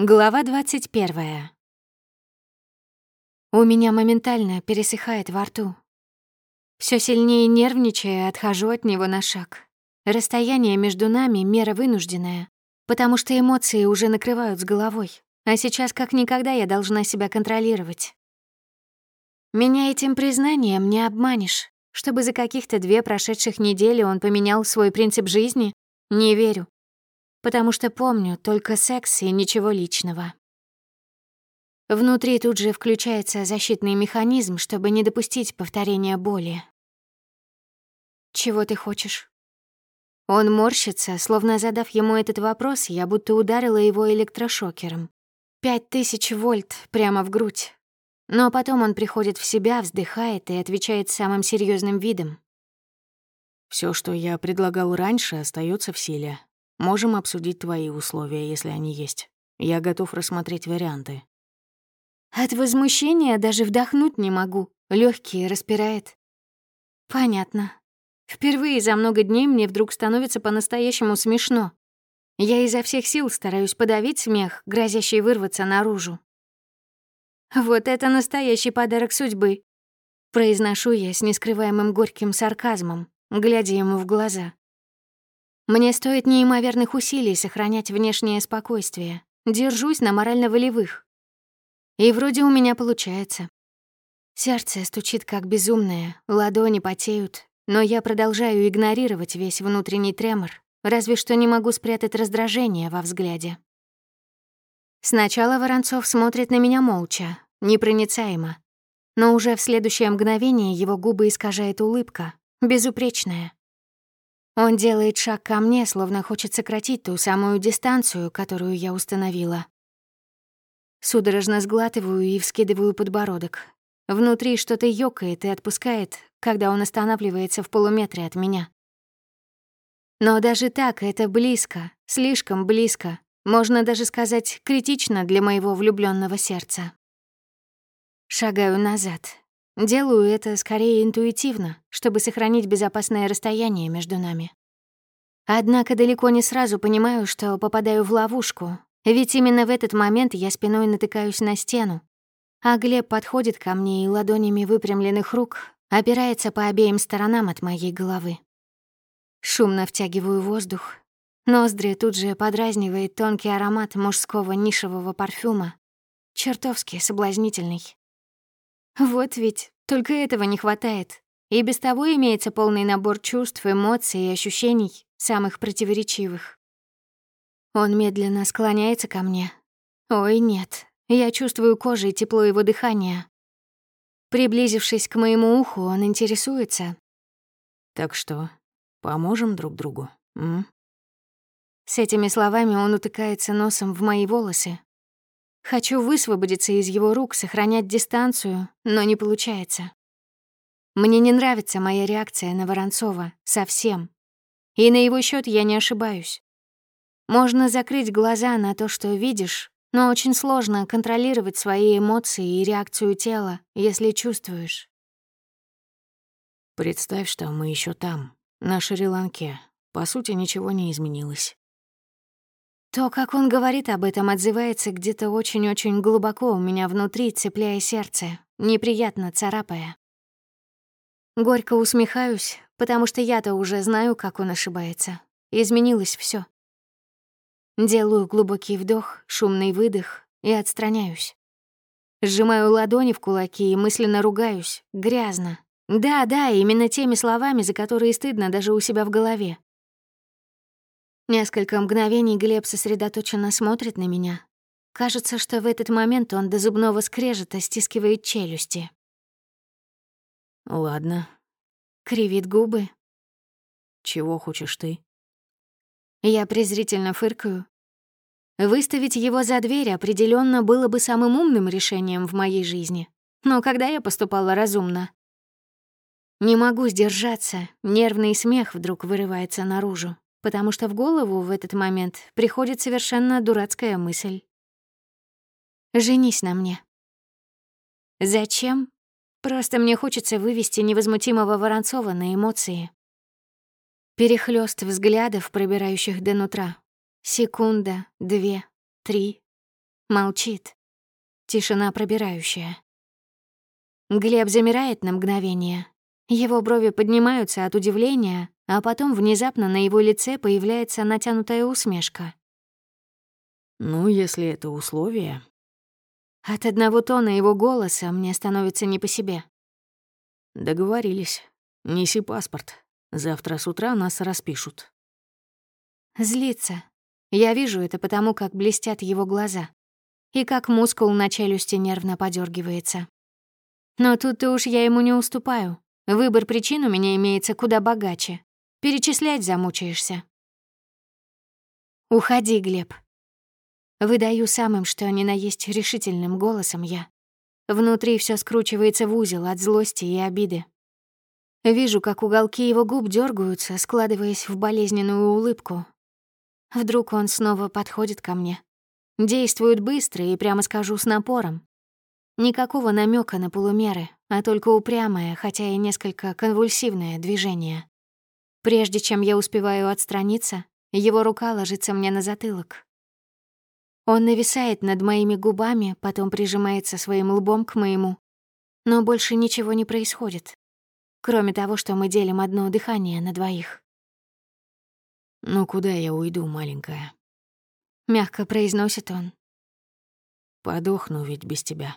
Глава 21. У меня моментально пересыхает во рту. Все сильнее нервничая, отхожу от него на шаг. Расстояние между нами — мера вынужденная, потому что эмоции уже накрывают с головой, а сейчас как никогда я должна себя контролировать. Меня этим признанием не обманешь. Чтобы за каких-то две прошедших недели он поменял свой принцип жизни, не верю потому что помню только секс и ничего личного. Внутри тут же включается защитный механизм, чтобы не допустить повторения боли. «Чего ты хочешь?» Он морщится, словно задав ему этот вопрос, я будто ударила его электрошокером. Пять тысяч вольт прямо в грудь. Но потом он приходит в себя, вздыхает и отвечает самым серьезным видом. Все, что я предлагал раньше, остается в силе. Можем обсудить твои условия, если они есть. Я готов рассмотреть варианты. От возмущения даже вдохнуть не могу. Легкие распирает. Понятно. Впервые за много дней мне вдруг становится по-настоящему смешно. Я изо всех сил стараюсь подавить смех, грозящий вырваться наружу. «Вот это настоящий подарок судьбы», — произношу я с нескрываемым горьким сарказмом, глядя ему в глаза. Мне стоит неимоверных усилий сохранять внешнее спокойствие. Держусь на морально-волевых. И вроде у меня получается. Сердце стучит как безумное, ладони потеют, но я продолжаю игнорировать весь внутренний тремор, разве что не могу спрятать раздражение во взгляде. Сначала Воронцов смотрит на меня молча, непроницаемо, но уже в следующее мгновение его губы искажает улыбка, безупречная. Он делает шаг ко мне, словно хочет сократить ту самую дистанцию, которую я установила. Судорожно сглатываю и вскидываю подбородок. Внутри что-то ёкает и отпускает, когда он останавливается в полуметре от меня. Но даже так это близко, слишком близко, можно даже сказать, критично для моего влюбленного сердца. Шагаю назад, Делаю это скорее интуитивно, чтобы сохранить безопасное расстояние между нами. Однако далеко не сразу понимаю, что попадаю в ловушку, ведь именно в этот момент я спиной натыкаюсь на стену, а Глеб подходит ко мне и ладонями выпрямленных рук опирается по обеим сторонам от моей головы. Шумно втягиваю воздух. Ноздри тут же подразнивает тонкий аромат мужского нишевого парфюма, чертовски соблазнительный. Вот ведь, только этого не хватает. И без того имеется полный набор чувств, эмоций и ощущений, самых противоречивых. Он медленно склоняется ко мне. Ой, нет, я чувствую кожей тепло его дыхания. Приблизившись к моему уху, он интересуется. «Так что, поможем друг другу, м?» С этими словами он утыкается носом в мои волосы, Хочу высвободиться из его рук, сохранять дистанцию, но не получается. Мне не нравится моя реакция на Воронцова. Совсем. И на его счет я не ошибаюсь. Можно закрыть глаза на то, что видишь, но очень сложно контролировать свои эмоции и реакцию тела, если чувствуешь. Представь, что мы еще там, на Шри-Ланке. По сути, ничего не изменилось. То, как он говорит об этом, отзывается где-то очень-очень глубоко у меня внутри, цепляя сердце, неприятно царапая. Горько усмехаюсь, потому что я-то уже знаю, как он ошибается. Изменилось все. Делаю глубокий вдох, шумный выдох и отстраняюсь. Сжимаю ладони в кулаки и мысленно ругаюсь. Грязно. Да-да, именно теми словами, за которые стыдно даже у себя в голове. Несколько мгновений Глеб сосредоточенно смотрит на меня. Кажется, что в этот момент он до зубного скрежета стискивает челюсти. «Ладно». Кривит губы. «Чего хочешь ты?» Я презрительно фыркаю. Выставить его за дверь определенно было бы самым умным решением в моей жизни. Но когда я поступала разумно? Не могу сдержаться, нервный смех вдруг вырывается наружу потому что в голову в этот момент приходит совершенно дурацкая мысль. «Женись на мне». Зачем? Просто мне хочется вывести невозмутимого Воронцова на эмоции. Перехлёст взглядов, пробирающих до нутра. Секунда, две, три. Молчит. Тишина пробирающая. Глеб замирает на мгновение. Его брови поднимаются от удивления, а потом внезапно на его лице появляется натянутая усмешка. «Ну, если это условие...» От одного тона его голоса мне становится не по себе. «Договорились. Неси паспорт. Завтра с утра нас распишут». Злится. Я вижу это потому, как блестят его глаза. И как мускул на челюсти нервно подергивается. Но тут-то уж я ему не уступаю. Выбор причин у меня имеется куда богаче. Перечислять замучаешься. «Уходи, Глеб». Выдаю самым, что ни на есть решительным голосом я. Внутри все скручивается в узел от злости и обиды. Вижу, как уголки его губ дергаются, складываясь в болезненную улыбку. Вдруг он снова подходит ко мне. Действует быстро и, прямо скажу, с напором. Никакого намека на полумеры, а только упрямое, хотя и несколько конвульсивное движение. Прежде чем я успеваю отстраниться, его рука ложится мне на затылок. Он нависает над моими губами, потом прижимается своим лбом к моему. Но больше ничего не происходит, кроме того, что мы делим одно дыхание на двоих. «Ну куда я уйду, маленькая?» Мягко произносит он. «Подохну ведь без тебя».